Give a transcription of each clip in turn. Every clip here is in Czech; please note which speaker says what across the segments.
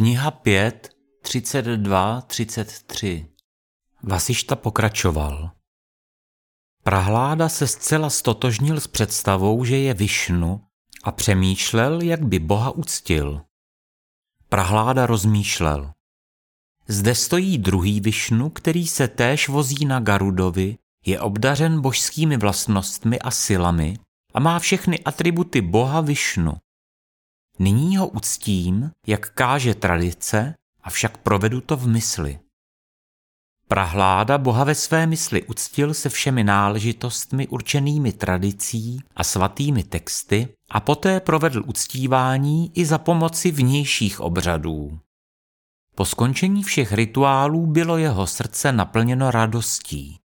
Speaker 1: Kniha 5, 32, 33 Vasišta pokračoval. Prahláda se zcela stotožnil s představou, že je Višnu a přemýšlel, jak by Boha uctil. Prahláda rozmýšlel. Zde stojí druhý Višnu, který se též vozí na Garudovi, je obdařen božskými vlastnostmi a silami a má všechny atributy Boha Višnu. Nyní ho uctím, jak káže tradice, avšak provedu to v mysli. Prahláda Boha ve své mysli uctil se všemi náležitostmi určenými tradicí a svatými texty a poté provedl uctívání i za pomoci vnějších obřadů. Po skončení všech rituálů bylo jeho srdce naplněno radostí.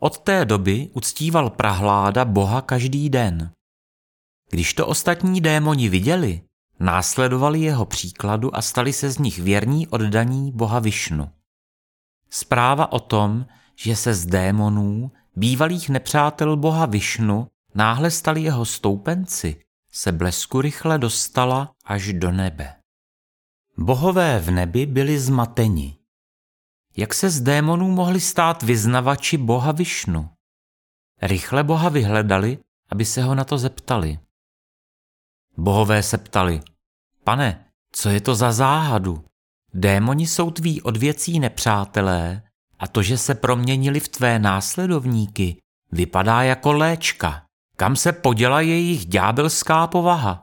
Speaker 1: Od té doby uctíval Prahláda Boha každý den. Když to ostatní démoni viděli, následovali jeho příkladu a stali se z nich věrní oddaní Boha Višnu. Zpráva o tom, že se z démonů, bývalých nepřátel boha Višnu, náhle stali jeho stoupenci, se blesku rychle dostala až do nebe. Bohové v nebi byli zmateni. Jak se z démonů mohli stát vyznavači boha Višnu? Rychle boha vyhledali, aby se ho na to zeptali. Bohové se ptali, pane, co je to za záhadu? Démoni jsou tví odvěcí nepřátelé a to, že se proměnili v tvé následovníky, vypadá jako léčka. Kam se poděla jejich ďábelská povaha?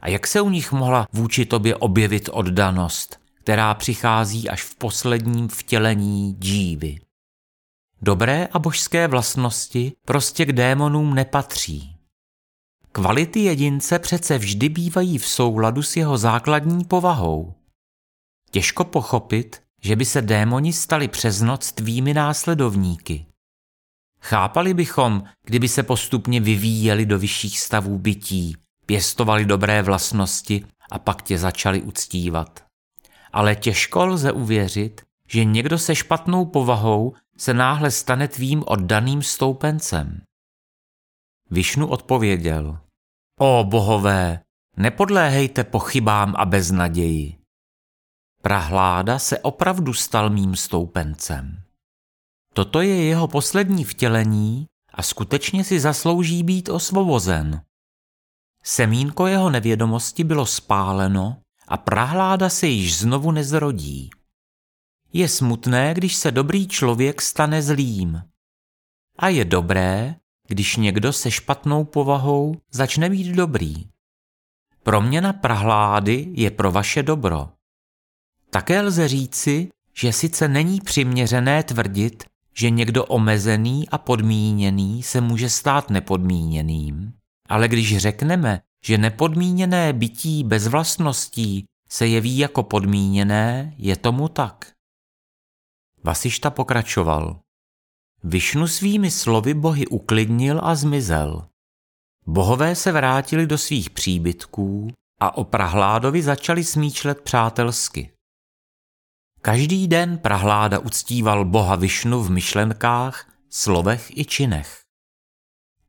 Speaker 1: A jak se u nich mohla vůči tobě objevit oddanost, která přichází až v posledním vtělení dívy? Dobré a božské vlastnosti prostě k démonům nepatří. Kvality jedince přece vždy bývají v souladu s jeho základní povahou. Těžko pochopit, že by se démoni stali přes noc tvými následovníky. Chápali bychom, kdyby se postupně vyvíjeli do vyšších stavů bytí, pěstovali dobré vlastnosti a pak tě začali uctívat. Ale těžko lze uvěřit, že někdo se špatnou povahou se náhle stane tvým oddaným stoupencem. Višnu odpověděl. O bohové, nepodléhejte pochybám a beznaději. Prahláda se opravdu stal mým stoupencem. Toto je jeho poslední vtělení a skutečně si zaslouží být osvobozen. Semínko jeho nevědomosti bylo spáleno a prahláda se již znovu nezrodí. Je smutné, když se dobrý člověk stane zlým. A je dobré, když někdo se špatnou povahou začne být dobrý. Proměna prahlády je pro vaše dobro. Také lze říci, že sice není přiměřené tvrdit, že někdo omezený a podmíněný se může stát nepodmíněným, ale když řekneme, že nepodmíněné bytí bez vlastností se jeví jako podmíněné, je tomu tak. Vasišta pokračoval. Višnu svými slovy bohy uklidnil a zmizel. Bohové se vrátili do svých příbytků a o Prahládovi začali smýšlet přátelsky. Každý den Prahláda uctíval boha Višnu v myšlenkách, slovech i činech.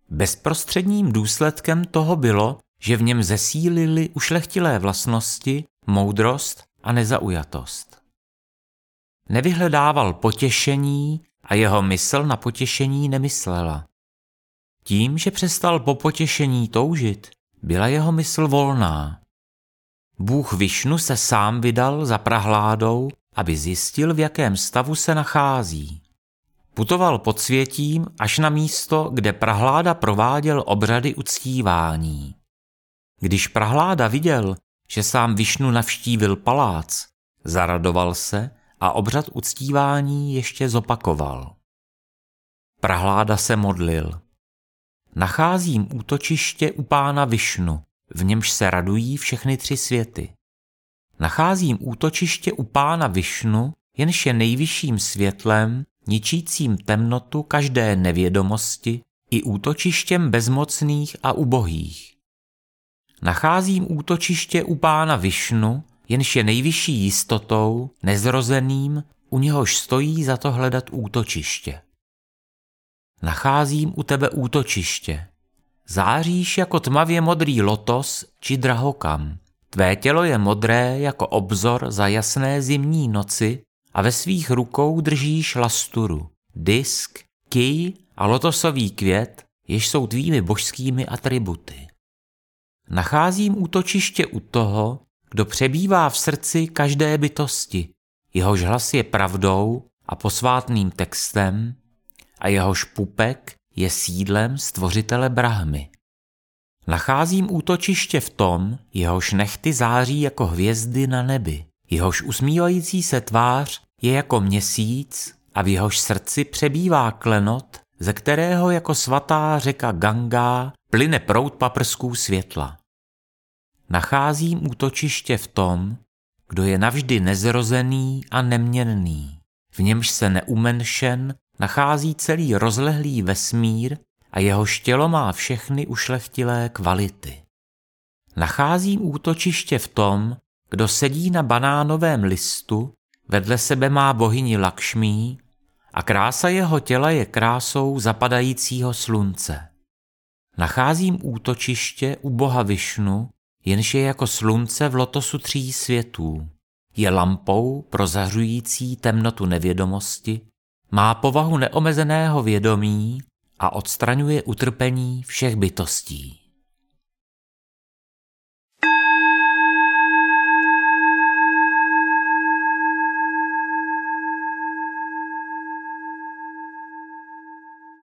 Speaker 1: Bezprostředním důsledkem toho bylo, že v něm zesílili ušlechtilé vlastnosti, moudrost a nezaujatost. Nevyhledával potěšení a jeho mysl na potěšení nemyslela. Tím, že přestal po potěšení toužit, byla jeho mysl volná. Bůh Višnu se sám vydal za prahládou aby zjistil, v jakém stavu se nachází. Putoval pod světím až na místo, kde Prahláda prováděl obřady uctívání. Když Prahláda viděl, že sám Višnu navštívil palác, zaradoval se a obřad uctívání ještě zopakoval. Prahláda se modlil. Nacházím útočiště u pána Višnu, v němž se radují všechny tři světy. Nacházím útočiště u pána Višnu, jenž je nejvyšším světlem, ničícím temnotu každé nevědomosti i útočištěm bezmocných a ubohých. Nacházím útočiště u pána Višnu, jenž je nejvyšší jistotou, nezrozeným, u něhož stojí za to hledat útočiště. Nacházím u tebe útočiště. Záříš jako tmavě modrý lotos či drahokam – Tvé tělo je modré jako obzor za jasné zimní noci a ve svých rukou držíš lasturu, disk, kij a lotosový květ, jež jsou tvými božskými atributy. Nacházím útočiště u toho, kdo přebývá v srdci každé bytosti, jehož hlas je pravdou a posvátným textem a jehož pupek je sídlem stvořitele Brahmy. Nacházím útočiště v tom, jehož nechty září jako hvězdy na nebi, jehož usmívající se tvář je jako měsíc a v jehož srdci přebývá klenot, ze kterého jako svatá řeka Ganga plyne prout paprsků světla. Nacházím útočiště v tom, kdo je navždy nezrozený a neměnný, v němž se neumenšen nachází celý rozlehlý vesmír a jeho štělo má všechny ušlechtilé kvality. Nacházím útočiště v tom, kdo sedí na banánovém listu, vedle sebe má bohyni Lakšmí a krása jeho těla je krásou zapadajícího slunce. Nacházím útočiště u boha Višnu, jenž je jako slunce v lotosu tří světů. Je lampou prozařující temnotu nevědomosti, má povahu neomezeného vědomí a odstraňuje utrpení všech bytostí.